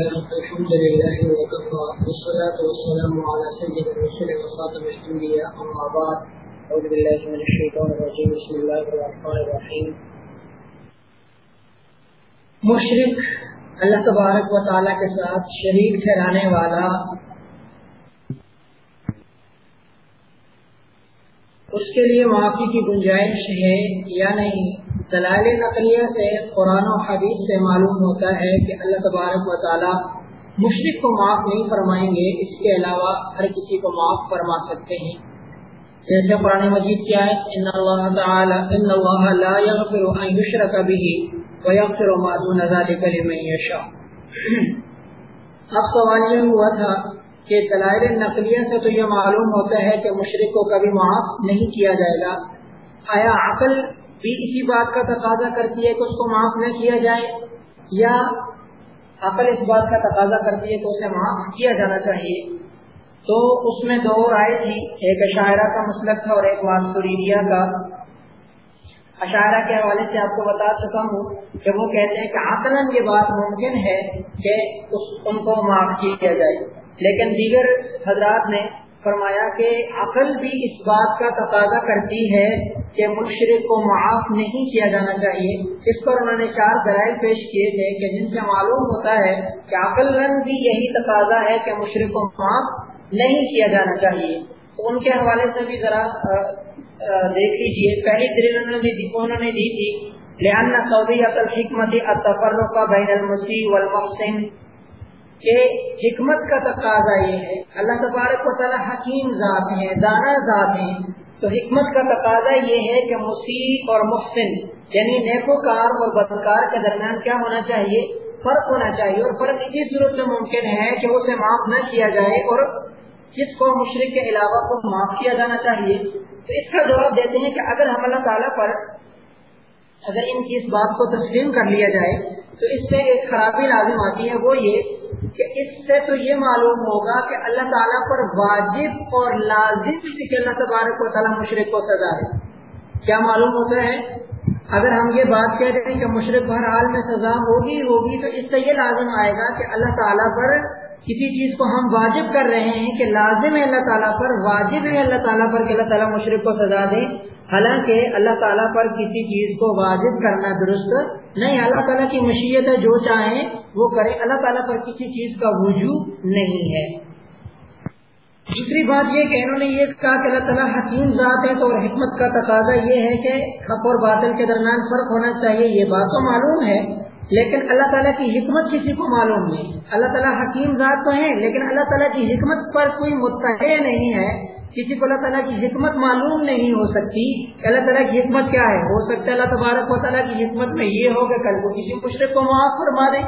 الحمد لله وكفى والصلاة والسلام على سيد الرسل وخاتم الأنبياء، أما بعد، أعوذ بالله من الشيطان الرجيم، بسم الله الرحمن الرحيم. مشرق، اللہ تبارک و تعالیٰ کے ساتھ شریک ٹھہرانے والا اس کے لیے معافی کی گنجائش ہے یا نہیں؟ دلائل نقلیہ سے، قرآن و حدیث سے معلوم ہوتا ہے کہ اللہ تبارک و تعالی مشرق کو معاف نہیں فرمائیں گے، اس کے علاوہ ہر کسی کو معاف فرما سکتے ہیں۔ جیسے قرآن مجید کیا ہے ان اللہ تعالی، ان اللہ لا یغفر ان یشرک به ویغفر ما دون ذلك لمن یشاء. اب سوال یہ ہوا تھا کہ دلائل نقلیہ سے تو یہ معلوم ہوتا ہے کہ مشرق کو کبھی معاف نہیں کیا جائے گا۔ آیا عقل بھی اسی بات کا تقاضا کرتی ہے کہ اس کو معاف نہ کیا جائے، یا عقل اس بات کا تقاضا کرتی ہے کہ اسے معاف کیا جانا چاہیے۔ تو اس میں دو رائے تھی، ایک اشاعرہ کا مسلک تھا اور ایک ماسوریریا کا۔ اشاعرہ کے حوالے سے آپ کو بتا چکا ہوں کہ وہ کہتے ہیں کہ عقل یہ بات ممکن ہے کہ اس ان کو معاف کیا جائے۔ لیکن دیگر حضرات نے فرمایا کہ عقل بھی اس بات کا تقاضا کرتی ہے کہ مشرق کو معاف نہیں کیا جانا چاہیے۔ اس پر انہوں نے چار دلائل پیش کیے تھے کہ جن سے معلوم ہوتا ہے کہ عقل رنگ بھی یہی تقاضا ہے کہ مشرق کو معاف نہیں کیا جانا چاہیے۔ تو ان کے حوالے سے بھی ذرا دیکھ لیجیے پہلی دلیل انہوں نے دی تھی لہٰذا سعودی عقل حکمت کا بین المسیح والمحسن۔ کہ حکمت کا تقاضا یہ ہے، اللہ تبارک و تعالیٰ حکیم ذات ہیں، دانا ذات ہیں۔ تو حکمت کا تقاضا یہ ہے کہ مسیح اور محسن یعنی نیکوکار اور بدکار کے درمیان کیا ہونا چاہیے؟ فرق ہونا چاہیے۔ اور فرق اسی صورت میں ممکن ہے کہ اسے معاف نہ کیا جائے اور جس کو مشرق کے علاوہ کو معاف کیا جانا چاہیے۔ تو اس کا جواب دیتے ہیں کہ اگر ہم اللہ تعالیٰ پر اگر ان کی اس بات کو تسلیم کر لیا جائے تو اس سے ایک خرابی لازم آتی ہے وہ یہ کہ اس سے تو یہ معلوم ہوگا کہ اللہ تعالیٰ پر واجب اور لازم کہ اللہ تبارک و تعالیٰ مشرق کو سزا ہے کیا معلوم ہوتا ہے؟ اگر ہم یہ بات کہہ رہے ہیں کہ مشرق ہر حال میں سزا ہوگی ہوگی، تو اس سے یہ لازم آئے گا کہ اللہ تعالیٰ پر کسی چیز کو ہم واجب کر رہے ہیں کہ لازم ہے اللہ تعالیٰ پر، واجب ہے اللہ تعالیٰ پر کہ اللہ تعالیٰ مشرق کو سزا دے۔ حالانکہ اللہ تعالیٰ پر کسی چیز کو واجب کرنا درست نہیں، اللہ تعالیٰ کی مشیت ہے، جو چاہیں وہ کرے۔ اللہ تعالیٰ پر کسی چیز کا وجود نہیں ہے۔ دوسری بات یہ کہ انہوں نے یہ کہا کہ اللہ تعالیٰ حکیم ذات ہے تو حکمت کا تقاضا یہ ہے کہ حق اور باطل کے درمیان فرق ہونا چاہیے، یہ بات تو معلوم ہے۔ لیکن اللہ تعالیٰ کی حکمت کسی کو معلوم نہیں. اللہ تعالیٰ حکیم ذات تو ہے لیکن اللہ تعالیٰ کی حکمت پر کوئی متحد نہیں ہے. کسی کو اللہ تعالیٰ کی حکمت معلوم نہیں ہو سکتی اللہ تعالیٰ کی حکمت کیا ہے. ہو سکتا ہے اللہ تبارک و تعالیٰ کی حکمت میں یہ ہو کہ کل کو کسی مشرق کو معاف فرما دیں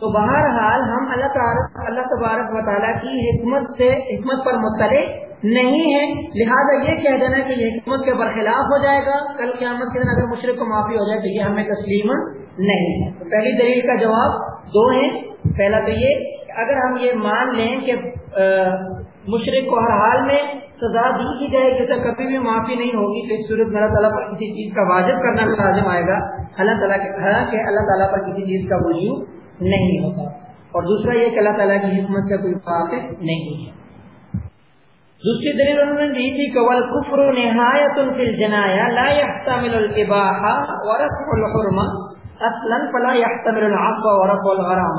تو بہرحال ہم اللہ تعالیٰ، اللہ تبارک و تعالیٰ کی حکمت سے، حکمت پر مطلع نہیں ہے۔ لہذا یہ کہہ دینا کہ یہ حکمت کے برخلاف ہو جائے گا۔ کل قیامت کے دن اگر مشرق کو معافی ہو جائے تو یہ ہمیں تسلیم نہیں ہے۔ تو پہلی دلیل کا جواب دو ہے پہلا تو یہ کہ اگر ہم یہ مان لیں کہ مشرق کو ہر حال میں سزا دی کی جائے گی تو کبھی بھی معافی نہیں ہوگی۔ تو اس صورت میں اللہ تعالیٰ پر کسی چیز کا واجب کرنا لازم آئے گا۔ اللہ تعالیٰ کے کہ اللہ تعالیٰ پر کسی چیز کا وجود نہیں ہوگا اور دوسرا یہ کہ اللہ تعالیٰ کی حکمت سے کوئی واقع نہیں ہے۔ دوسری دلیل انہوں نے دی تھی کہ والکفر نہایت فی الجنایا لا يحتمل الاباحہ ورفع الحرم اصلا فلا يحتمل العفو ورفع الغرام.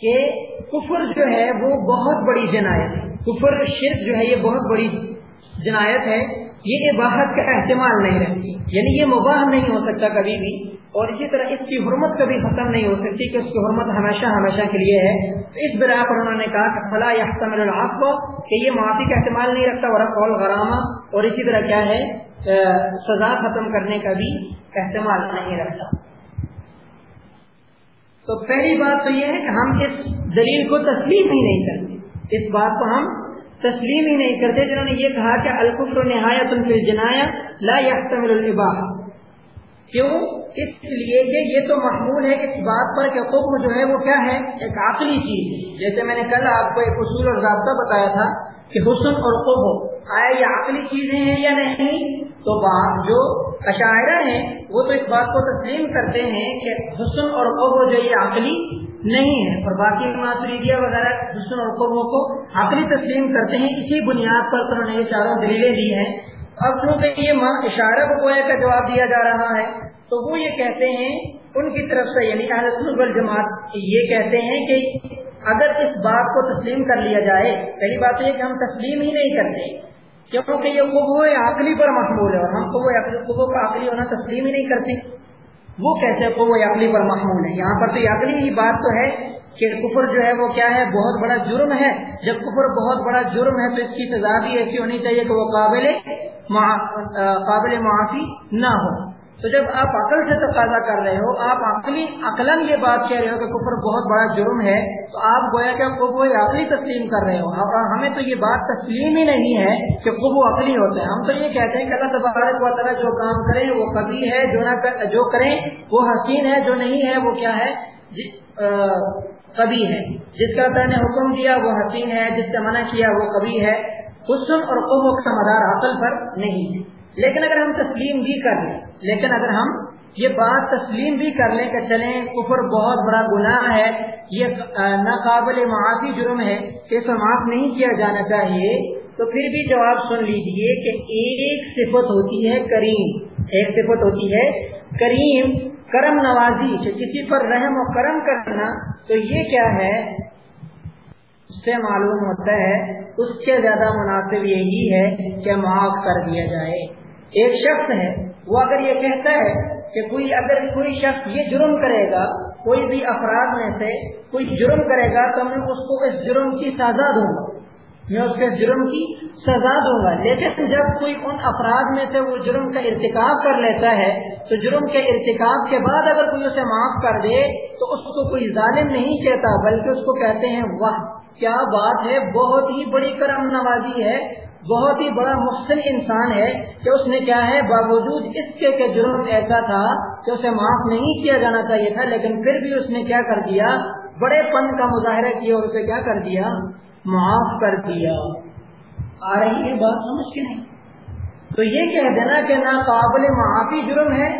کہ کفر جو ہے وہ بہت بڑی جنایت ہے. کفر شرک جو ہے یہ بہت بڑی جنایت ہے. یہ اباحت کا احتمال نہیں رہتی. یعنی یہ مباح نہیں ہو سکتا کبھی بھی. اور اسی طرح اس کی حرمت کبھی ختم نہیں ہو سکتی کہ اس کی حرمت ہمیشہ ہمیشہ کے لیے ہے۔ اس بنا پر انہوں نے کہا کہ فلاح یحتمل العاف کہ یہ معافی کا احتمال نہیں رکھتا، ورق غرامہ۔ اور اسی طرح کیا ہے؟ سزا ختم کرنے کا بھی احتمال نہیں رکھتا۔ تو پہلی بات تو یہ ہے کہ ہم اس دلیل کو تسلیم ہی نہیں کرتے۔ اس بات کو ہم تسلیم ہی نہیں کرتے، جنہوں نے یہ کہا کہ القفر نہایت فی جنایا لا يحتمل الاباح کیوں؟ اس لیے کہ یہ تو محمول ہے اس بات پر کہ حکم جو ہے وہ کیا ہے؟ ایک عقلی چیز جیسے میں نے کل آپ کو ایک اصول اور ضابطہ بتایا تھا کہ حسن اور قب آیا یہ عقلی چیزیں ہیں یا نہیں؟ تو بات جو اشاعرہ ہیں، وہ تو اس بات کو تسلیم کرتے ہیں کہ حسن اور قبو جو یہ عقلی نہیں ہے۔ اور باقی ماتریدیا وغیرہ حسن اور قبو کو عقلی تسلیم کرتے ہیں، اسی بنیاد پر انہوں نے یہ چاروں دلیلیں دی ہیں۔ اب چونکہ یہ اشارہ کو گویا کا جواب دیا جا رہا ہے، تو وہ یہ کہتے ہیں، ان کی طرف سے یعنی اہل جماعت یہ کہتے ہیں کہ اگر اس بات کو تسلیم کر لیا جائے، پہلی بات یہ کہ ہم تسلیم ہی نہیں کرتے، کیونکہ یہ قبو عقلی پر محمول ہے، اور ہم قبو قبو کا عقلی ہونا تسلیم ہی نہیں کرتے۔ وہ کیسے قبو عقلی پر محمول ہے۔ یہاں پر تو یہ عقلی ہی بات تو ہے کہ کفر جو ہے، وہ کیا ہے؟ بہت بڑا جرم ہے۔ جب کفر بہت بڑا جرم ہے، تو اس کی سزا بھی ایسی ہونی چاہیے کہ وہ قابل قابل معافی نہ ہو۔ تو جب آپ عقل سے تقاضا کر رہے ہو، آپ عقلی عقلاً یہ بات کہہ رہے ہو کہ کفر بہت بڑا جرم ہے، تو آپ گویا کہ قبو عقلی تسلیم کر رہے ہو۔ ہمیں تو یہ بات تسلیم ہی نہیں ہے کہ قبو عقلی ہوتے ہیں۔ ہم تو یہ کہتے ہیں کہ اللہ تبارک و تعالیٰ جو کام کریں، وہ کبھی ہے، جو نہ جو کریں، وہ حسین ہے، جو نہیں ہے، وہ کیا ہے؟ جی، کبھی ہے۔ جس کا نے حکم دیا، وہ حسین ہے، جس سے منع کیا، وہ کبھی ہے۔ حسن اور قبو کا مدار عقل پر نہیں ہے۔ لیکن اگر ہم تسلیم بھی کر لیں، لیکن اگر ہم یہ بات تسلیم بھی کر لیں کہ چلیں، کفر بہت بڑا گناہ ہے، یہ ناقابل معافی جرم ہے کہ اسے معاف نہیں کیا جانا چاہیے، تو پھر بھی جواب سن لیجیے کہ ایک صفت ہوتی ہے کریم۔ ایک صفت ہوتی ہے کریم، کرم نوازی، کہ کسی پر رحم و کرم کرنا، تو یہ کیا ہے؟ سے معلوم ہوتا ہے اس سے زیادہ مناسب یہی ہے کہ معاف کر دیا جائے۔ ایک شخص ہے، وہ اگر یہ کہتا ہے کہ کوئی اگر کوئی شخص یہ جرم کرے گا، کوئی بھی افراد میں سے کوئی جرم کرے گا، تو میں اس کو اس جرم کی سزا دوں گا۔ میں اس کے جرم کی سزا دوں گا۔ لیکن جب کوئی ان افراد میں سے وہ جرم کا ارتکاب کر لیتا ہے، تو جرم کے ارتکاب کے بعد اگر کوئی اسے معاف کر دے، تو اس کو کوئی ظالم نہیں کہتا، بلکہ اس کو کہتے ہیں، واہ! کیا بات ہے؟ بہت ہی بڑی کرم نوازی ہے، بہت ہی بڑا محسن انسان ہے کہ اس نے کیا ہے، باوجود اس کے کہ جرم ایسا تھا کہ اسے معاف نہیں کیا جانا چاہیے تھا، لیکن پھر بھی اس نے کیا کر دیا؟ بڑے پن کا مظاہرہ کیا اور اسے کیا کر دیا؟ معاف کر دیا۔ آ رہی ہے بات، سمجھ کے نہیں؟ تو یہ کہہ دینا کہ نا قابل معافی جرم ہے۔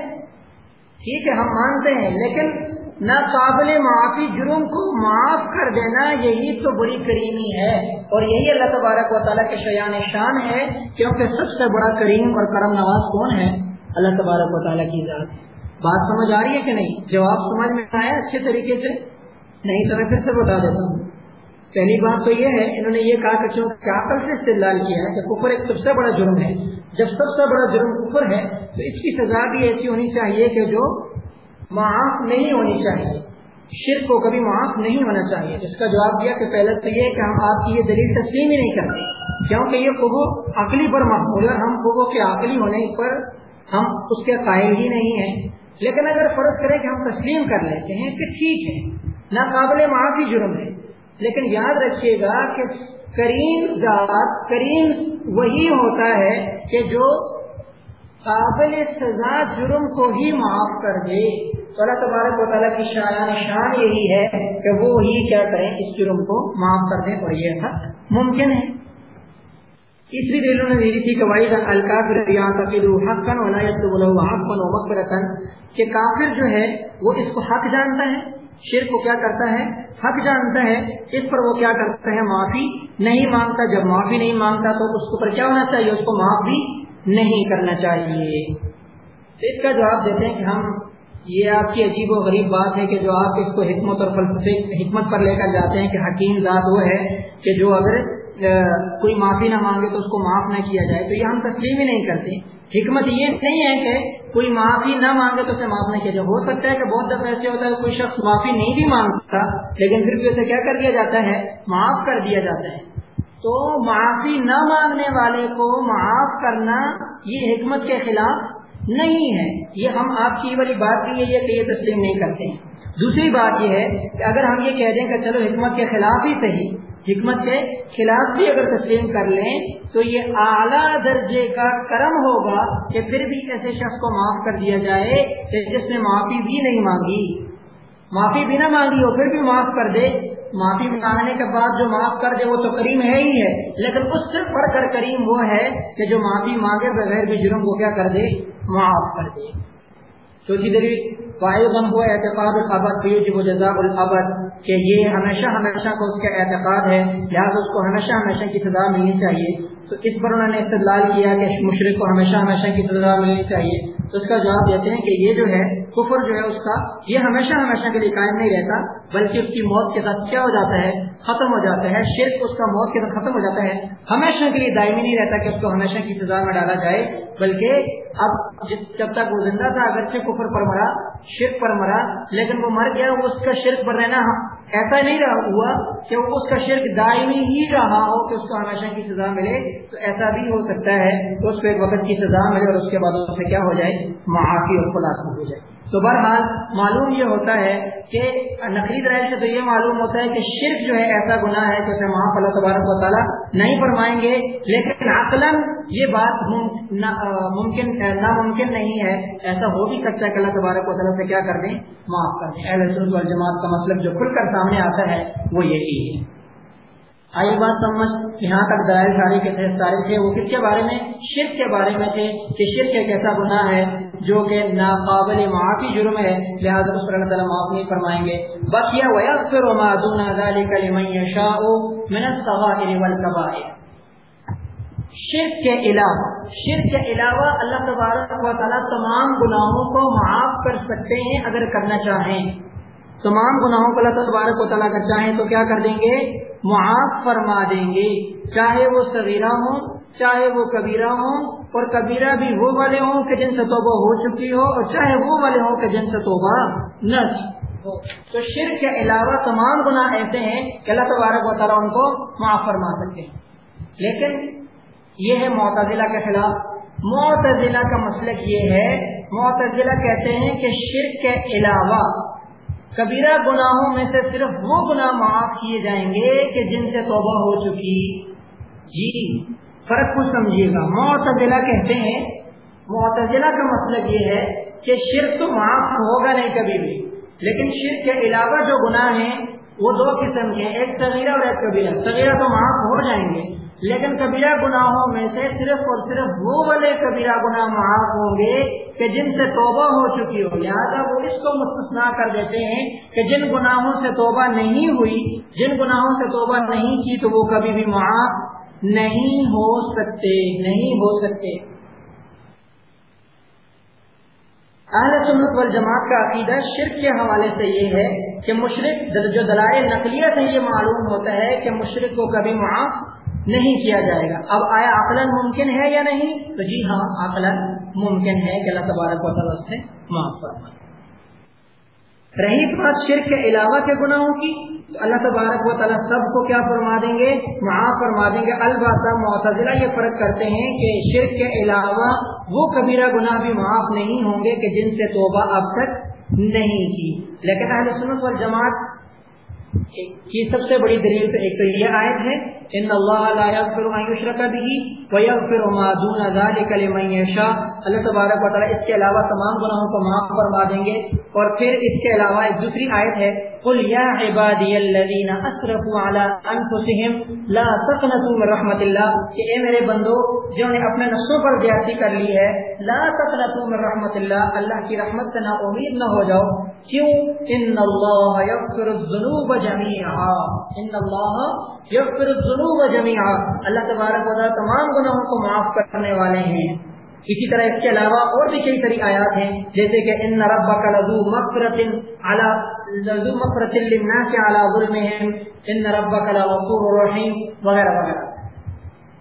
ٹھیک ہے، ہم مانتے ہیں، لیکن نہ قابل معافی جرم کو معاف کر دینا، یہی تو بڑی کریمی ہے۔ اور یہی اللہ تبارک و تعالیٰ کے شیان شان ہے کیونکہ سب سے بڑا کریم اور کرم نواز کون ہے؟ اللہ تبارک و تعالیٰ کی ذات۔ بات سمجھ آ رہی ہے کہ نہیں؟ جواب سمجھ میں آیا اچھے طریقے سے؟ نہیں تو میں پھر سے بتا دیتا ہوں۔ پہلی بات تو یہ ہے، انہوں نے یہ کہا کہ چونکہ عقل سے استعلال کیا ہے کہ کفر ایک سب سے بڑا جرم ہے۔ جب سب سے بڑا جرم کفر ہے، تو اس کی سزا بھی ایسی ہونی چاہیے کہ جو معاف نہیں ہونی چاہیے۔ شرک کو کبھی معاف نہیں ہونا چاہیے۔ جس کا جواب دیا کہ پہلے تو یہ کہ ہم آپ کی یہ دلیل تسلیم ہی نہیں کرتے۔ کیونکہ یہ قبو عقلی پر محمول ہے ہم قبو کے عقلی ہونے پر ہم اس کے قائل ہی نہیں ہیں۔ لیکن اگر فرض کریں کہ ہم تسلیم کر لیتے ہیں کہ ٹھیک ہے، ناقابل معافی جرم ہے۔ لیکن یاد رکھیے گا کہ کریم ذات، کریم وہی ہوتا ہے کہ جو قابل سزا جرم کو ہی معاف کر دے۔ تو اللہ تبارک و تعالیٰ کی شان شان یہی ہے کہ وہ ہی کیا کریں اس جرم کو معاف کر دیں اور یہ ایسا ممکن ہے۔ تیسری دلیل نے دی تھی کہ واحد الکافر حقن حقن و مقبرتن کہ کافر جو ہے وہ اس کو حق جانتا ہے شیر کو کیا کرتا ہے؟ حق جانتا ہے، اس پر وہ کیا کرتا ہے؟ معافی نہیں مانگتا۔ جب معافی نہیں مانگتا تو اس کو پر کیا ہونا چاہیے؟ اس کو معاف بھی نہیں کرنا چاہیے۔ تو اس کا جواب دیتے ہیں کہ ہم یہ آپ کی عجیب و غریب بات ہے کہ جو آپ اس کو حکمت اور فلسفے، حکمت پر لے کر جاتے ہیں کہ حکیم ذات وہ ہے کہ جو اگر کوئی معافی نہ مانگے تو اس کو معاف نہ کیا جائے، تو یہ ہم تسلیم ہی نہیں کرتے۔ حکمت یہ نہیں ہے کہ کوئی معافی نہ مانگے تو اسے معاف نہ کیا جائے۔ ہو سکتا ہے کہ بہت دفعہ ایسے ہوتا ہے کوئی شخص معافی نہیں بھی مانگتا، لیکن پھر بھی اسے کیا کر دیا جاتا ہے؟ معاف کر دیا جاتا ہے۔ تو معافی نہ مانگنے والے کو معاف کرنا یہ حکمت کے خلاف نہیں ہے۔ یہ ہم آپ کی والی بات بھی ہے کہ یہ تسلیم نہیں کرتے ہیں۔ دوسری بات یہ ہے کہ اگر ہم یہ کہہ دیں کہ چلو حکمت کے خلاف ہی صحیح، حکمت کے خلاف بھی اگر تسلیم کر لیں تو یہ اعلیٰ درجے کا کرم ہوگا کہ پھر بھی ایسے شخص کو معاف کر دیا جائے جس نے معافی بھی نہیں مانگی۔ معافی بھی نہ مانگی ہو پھر بھی معاف کر دے۔ معافی مانگنے کے بعد جو معاف کر دے وہ تو کریم ہے ہی ہے، لیکن اس سے پڑھ کر کریم وہ ہے کہ جو معافی مانگے بغیر بھی جرم کو کیا کر دے۔ معاف کر دے۔ تو اسی طریقے ہوا اعتقاد الابد فیوجب جزاء الابد کہ یہ ہمیشہ ہمیشہ کو اس کا اعتقاد ہے، لہٰذا اس کو ہمیشہ ہمیشہ کی سزا ملنی چاہیے۔ تو اس پر انہوں نے استدلال کیا کہ مشرق کو ہمیشہ ہمیشہ کی سزا ملنی چاہیے۔ تو اس کا جواب دیتے ہیں کہ یہ جو ہے، کفر جو ہے، اس کا یہ ہمیشہ ہمیشہ کے لیے قائم نہیں رہتا، بلکہ اس کی موت کے ساتھ کیا ہو جاتا ہے؟ ختم ہو جاتا ہے شرک اس کا موت کے ساتھ ختم ہو جاتا ہے۔ ہمیشہ کے لیے دائمی نہیں رہتا کہ اس کو ہمیشہ کی سزا میں ڈالا جائے، بلکہ اب جب تک وہ زندہ تھا، اگرچہ کفر پر مرا، شرک پر مرا، لیکن وہ مر گیا اس کا شرک پر رہنا ایسا نہیں رہا، ہوا کہ وہ اس کا شرک دائمی ہی رہا ہو کہ اس کو ہمیشہ کی سزا ملے۔ تو ایسا بھی ہو سکتا ہے کہ اس کو ایک وقت کی سزا ملے اور اس کے بعد اس سے کیا ہو جائے؟ معافی اور خلاصہ ہو جائے۔ تو بہرحال معلوم یہ ہوتا ہے کہ نقلی دلائل سے تو یہ معلوم ہوتا ہے کہ شرک جو ہے ایسا گناہ ہے کہ اسے معاف اللہ تبارک و تعالیٰ نہیں فرمائیں گے، لیکن عقلاً یہ بات ممکن، ناممکن نہیں ہے۔ ایسا ہو بھی سکتا ہے کہ اللہ تبارک و تعالیٰ سے کیا کر دیں؟ معاف کر دیں۔ اہل سنت والجماعت کا مطلب جو کھل کر سامنے آتا ہے وہ یہی ہے۔ آئی بات سمجھ یہاں تک دلائل ساری کے تحت سارے تھے، وہ کس کے بارے میں؟ شرک کے بارے میں تھے کہ شرک ایک ایسا گناہ ہے جو کہ ناقابل معافی جرم ہے، لہٰذا اس پر اللہ تعالیٰ معاف نہیں فرمائیں گے۔ بس یہ ویغفر ما دون ذلك لمن يشاء من الصغائر والكبائر۔ شرک کے علاوہ، شرک کے علاوہ اللہ تبارک و تعالیٰ تمام گناہوں کو معاف کر سکتے ہیں اگر کرنا چاہیں۔ تمام گناہوں کو اللہ تبارک و تعالیٰ کر چاہیں تو کیا کر دیں گے؟ معاف فرما دیں گے۔ چاہے وہ صغیرہ ہوں، چاہے وہ کبیرہ ہوں، اور کبیرہ بھی وہ والے ہوں کہ جن سے توبہ ہو چکی ہو، اور چاہے وہ والے ہوں کہ جن سے توبہ نہ تو شرک کے علاوہ تمام گناہ ایسے ہیں کہ اللہ تبارک و تعالیٰ ان کو معاف فرما سکتے ہیں۔ لیکن یہ ہے معتزلہ کے خلاف۔ معتزلہ کا مسلک یہ ہے، معتزلہ کہتے ہیں کہ شرک کے علاوہ کبیرہ گناہوں میں سے صرف وہ گناہ معاف کیے جائیں گے کہ جن سے توبہ ہو چکی۔ جی فرق کو سمجھیے گا۔ معتزلہ کہتے ہیں، معتزلہ کا مطلب یہ ہے کہ شرک تو معاف ہوگا نہیں کبھی بھی، لیکن شرک کے علاوہ جو گناہ ہیں، وہ دو قسم کے ایک صغیرہ اور ایک کبیرہ۔ صغیرہ تو معاف ہو جائیں گے۔ لیکن کبیرہ گناہوں میں سے صرف اور صرف وہ والے کبیرہ گناہ معاف ہوں گے کہ جن سے توبہ ہو چکی ہو۔ لہٰذا وہ اس کو مستثنا کر دیتے ہیں کہ جن گناہوں سے توبہ نہیں ہوئی، جن گناہوں سے توبہ نہیں کی تو وہ کبھی بھی معاف نہیں ہو سکتے، نہیں ہو سکتے۔ اہل سنت والجماعت کا عقیدہ شرک کے حوالے سے یہ ہے کہ مشرق جو دلائل نقلیت ہے یہ معلوم ہوتا ہے کہ مشرق کو کبھی معاف نہیں کیا جائے گا۔ اب آیا عقلاً ممکن ہے یا نہیں؟ تو جی ہاں عقلاً ممکن ہے کہ اللہ تبارک و تعالیٰ سے معاف فرمائے۔ رہی بات شرک کے علاوہ کے گناہوں کی، تو اللہ تبارک و تعالیٰ سب کو کیا فرما دیں گے؟ معاف فرما دیں گے۔ البتہ معتزلہ یہ فرق کرتے ہیں کہ شرک کے علاوہ وہ کبیرہ گناہ بھی معاف نہیں ہوں گے کہ جن سے توبہ اب تک نہیں کی۔ لیکن اہل سنت والجماعت کی سب سے بڑی دلیل تو ایک تو یہ آیت ہے ان اللہ لا یغفر ما یشرک به ویغفر ما دون ذلك لمن یشاء اللہ تبارک و تعالی اس کے علاوہ تمام گناہوں کو معاف فرما دیں گے۔ اور پھر اس کے علاوہ ایک دوسری آیت ہے قل یا عبادی الذین اسرفوا علی انفسهم لا تقنطوا من رحمت اللہ کہ اے میرے بندو، جنہوں نے اپنے نفسوں پر زیادتی کر لی ہے، لا تقنطوا من رحمت اللہ اللہ کی رحمت سے نا امید نہ ہو جاؤ۔ کیوں؟ ان اللہ یغفر الذنوب جميعا۔ ان اللہ یغفر الذنوب جميعا۔ اللہ تبارک و تعالی تمام گناہوں کو معاف کرنے والے ہیں۔ اسی طرح اس کے علاوہ اور بھی کئی ساری آیات ہیں، جیسے کہ ان ربک لذو مغفرت علی لذو مغفرت للناس علی ظلمهم ان ربک لغفور رحیم، وغیرہ وغیرہ.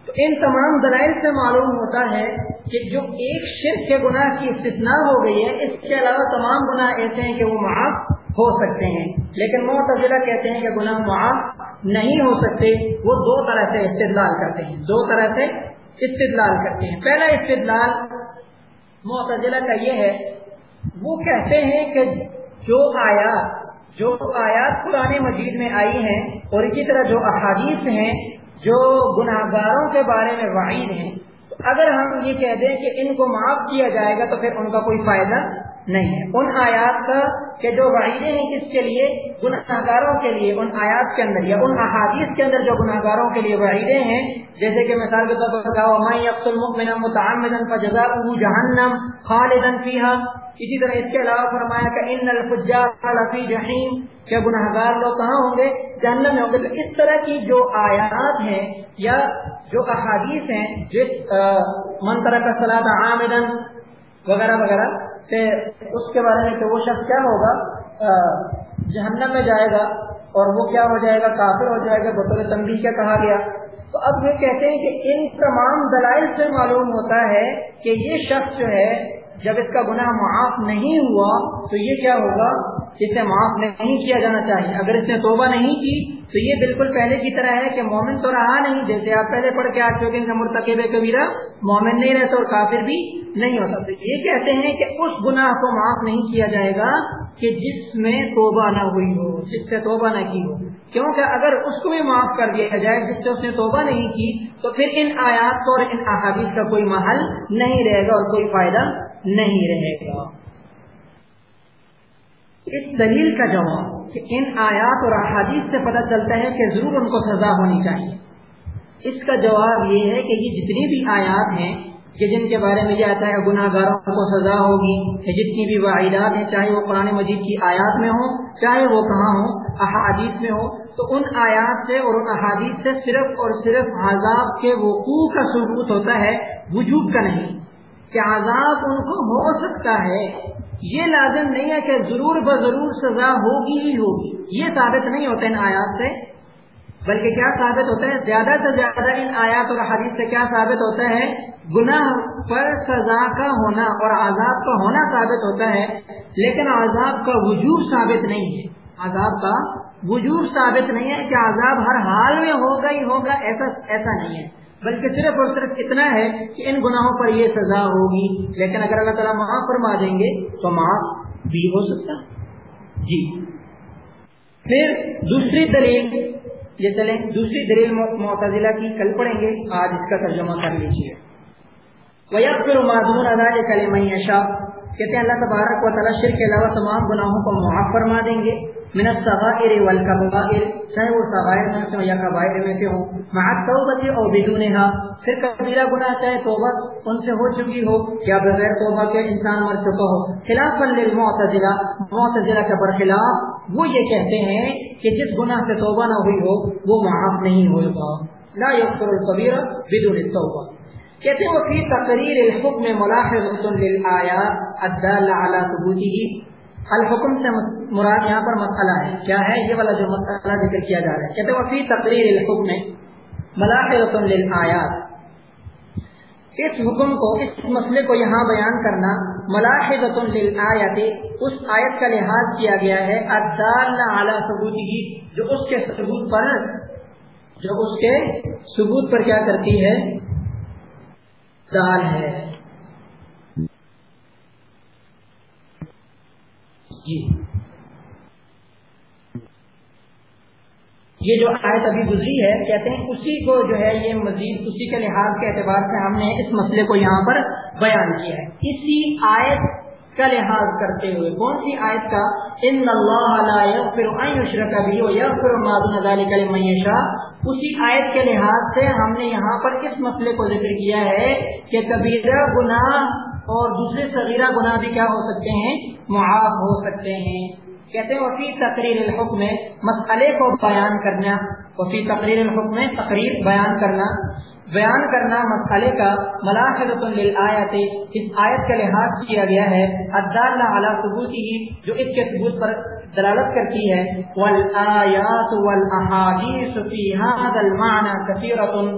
تو ان تمام دلائل سے معلوم ہوتا ہے کہ جو ایک شرک کے گناہ کی استثناء ہو گئی ہے، اس کے علاوہ تمام گناہ ایسے ہیں کہ وہ معاف ہو سکتے ہیں۔ لیکن معتزلہ کہتے ہیں کہ گناہ معاف نہیں ہو سکتے، وہ دو طرح سے استدلال کرتے ہیں۔ دو طرح سے استدلال کرتے ہیں۔ پہلا استدلال معتزلہ کا یہ ہے، وہ کہتے ہیں کہ جو آیات جو آیات قرآن مجید میں آئی ہیں اور اسی طرح جو احادیث ہیں، جو گناہ گاروں کے بارے میں وعید ہیں، تو اگر ہم یہ کہہ دیں کہ ان کو معاف کیا جائے گا تو پھر ان کا کوئی فائدہ نہیں ہے۔ ان آیات کا کہ جو وعیدیں ہیں کس کے لیے؟ گناہ گاروں کے لیے ان آیات کے اندر، یا ان احادیث کے اندر جو گناہ گاروں کے لیے وعیدیں ہیں، جیسے کہ مثال کے طور پر جہنم خالدن فیہا اسی طرح اس کے علاوہ فرمایا کہ ان الفجار جہیم کیا گناہ گار لوگ کہاں ہوں گے؟ جہنم میں ہوں گے۔ تو اس طرح کی جو آیات ہیں یا جو احادیث ہیں جس منترا کا سلاد عامدن وغیرہ وغیرہ سے اس کے بارے میں کہ وہ شخص کیا ہوگا؟ جہنم میں جائے گا اور وہ کیا ہو جائے گا؟ کافر ہو جائے گا، بطور تنبیہ کیا کہا گیا؟ تو اب یہ کہتے ہیں کہ ان تمام دلائل سے معلوم ہوتا ہے کہ یہ شخص جو ہے، جب اس کا گناہ معاف نہیں ہوا تو یہ کیا ہوگا؟ اسے معاف نہیں کیا جانا چاہیے۔ اگر اس نے توبہ نہیں کی، تو یہ بالکل پہلے کی طرح ہے کہ مومن تو رہا نہیں، جیسے آپ پہلے پڑھ کے آ چکے ہیں مرتکب کبیرہ مومن نہیں رہتا اور کافر بھی نہیں ہوتا۔ تو یہ کہتے ہیں کہ اس گناہ کو معاف نہیں کیا جائے گا کہ جس میں توبہ نہ ہوئی ہو، جس سے توبہ نہ کی ہو۔ کیونکہ اگر اس کو بھی معاف کر دیا جائے، جس سے اس نے توبہ نہیں کی، تو پھر ان آیات اور ان احادیث کا کوئی محل نہیں رہے گا اور کوئی فائدہ نہیں رہے گا۔ اس دلیل کا جواب کہ ان آیات اور احادیث سے پتہ چلتا ہے کہ ضرور ان کو سزا ہونی چاہیے۔ اس کا جواب یہ ہے کہ یہ جتنی بھی آیات ہیں کہ جن کے بارے میں یہ آتا ہے گناہ گاروں کو سزا ہوگی، کہ جتنی بھی واحدات ہیں، چاہے وہ قرآن مجید کی آیات میں ہوں، چاہے وہ کہاں ہوں، احادیث میں ہو تو ان آیات سے اور ان احادیث سے صرف اور صرف عذاب کے وقوع کا ثبوت ہوتا ہے، وجود کا نہیں۔ کہ عذاب ان کو ہو سکتا ہے یہ لازم نہیں ہے کہ ضرور بضرور سزا ہوگی ہی ہوگی۔ یہ ثابت نہیں ہوتا ان آیات سے، بلکہ کیا ثابت ہوتا ہے؟ زیادہ سے زیادہ ان آیات اور حدیث سے کیا ثابت ہوتا ہے؟ گناہ پر سزا کا ہونا اور عذاب کا ہونا ثابت ہوتا ہے، لیکن عذاب کا وجود ثابت نہیں ہے۔ عذاب کا وجود ثابت نہیں ہے کہ عذاب ہر حال میں ہوگا ہی ہوگا، ایسا ایسا نہیں ہے۔ بلکہ صرف اور صرف اتنا ہے کہ ان گناہوں پر یہ سزا ہوگی۔ لیکن اگر اللہ تعالیٰ معاف فرما دیں گے تو معاف بھی ہو سکتا۔ جی۔ پھر دوسری دلیل، یہ چلیں۔ دوسری دلیل معتزلہ کی۔ کل پڑھیں گے۔ آج اس کا ترجمہ کر لیجیے پھر معذور ادا کل معیشہ کہتے ہیں اللہ تبارک و تعالیٰ شرک کے علاوہ تمام گناہوں کو معاف فرما دیں گے۔ منت صغائر والکبائر چاہے وہ صغائر میں سے یا کبائر میں سے ہوں. مع توبت او بدونها. پھر کبیرہ گناہ چاہے توبہ ان سے ہو چکی ہو یا بغیر توبہ کے انسان مر چکا ہو. خلاف للمعتزلہ. معتزلہ کے برخلاف وہ یہ کہتے ہیں کہ جس گناہ سے توبہ نہ ہوئی ہو، وہ معاف نہیں ہوگا. لا یغفر الکبیر بدون التوبہ. کہتے ہیں وہ فی تقریر الحکم ملاحظۃ للآیات الدالہ علی ثبوته الحکم سے مراد یہاں پر مسئلہ ہے۔ کیا ہے؟ یہ والا جو مسئلہ ذکر کیا جا رہا ہے۔ کہتے ہیں فی تقریر الحکم ملاحظۃ للآیات اس حکم کو، اس مسئلے کو یہاں بیان کرنا ملاحظۃ للآیات اس آیت کا لحاظ کیا گیا ہے الدالہ علی ثبوته۔ جو اس کے ثبوت پر، جو اس کے ثبوت پر کیا کرتی ہے؟ دال ہے۔ جی۔ یہ جو آیت ابھی گزری ہے، کہتے ہیں اسی کو جو ہے یہ مزید اسی کے لحاظ کے اعتبار سے ہم نے اس مسئلے کو یہاں پر بیان کیا ہے۔ اسی آیت کا لحاظ کرتے ہوئے، کون سی آیت کا؟ ان اللہ لا یغفر ان یشرک به و یغفر ما دون ذلک لمن یشاء۔ اسی آیت کے لحاظ سے ہم نے یہاں پر اس مسئلے کو ذکر کیا ہے کہ کبیرہ گناہ اور دوسرے صغیرہ گناہ بھی کیا ہو سکتے ہیں؟ معاف ہو سکتے ہیں۔ کہتے ہیں وفی تقریر الحکم مسئلے کو بیان کرنا۔ وفی تقریر الحکم تقریر بیان کرنا۔ بیان کرنا مسئلے کا ملاحظت للآیت، اس آیت کا لحاظ کیا گیا ہے۔ الدالہ علی ثبوتی جو اس کے ثبوت پر دلالت کرتی ہے۔ والآیات والاحادیث فی هذا المعنى كثیرۃ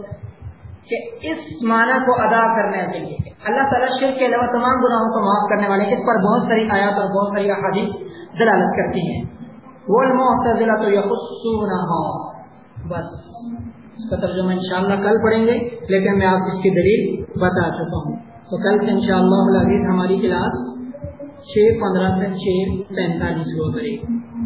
کہ اس معنی کو ادا کرنے کے لیے اللہ تعالیٰ شرک کے علاوہ تمام گناہوں کو معاف کرنے والے اس پر بہت ساری آیات اور بہت ساری احادیث دلالت کرتی ہیں۔ وہ والمعتزلہ تو یخصونہا بس، اس کا ترجمہ انشاءاللہ کل پڑھیں گے، لیکن میں آپ اس کی دلیل بتا چکا ہوں۔ تو کل سے انشاءاللہ شاء اللہ ہماری کلاس چھ پندرہ سے چھ پینتالیس ہوا کرے گی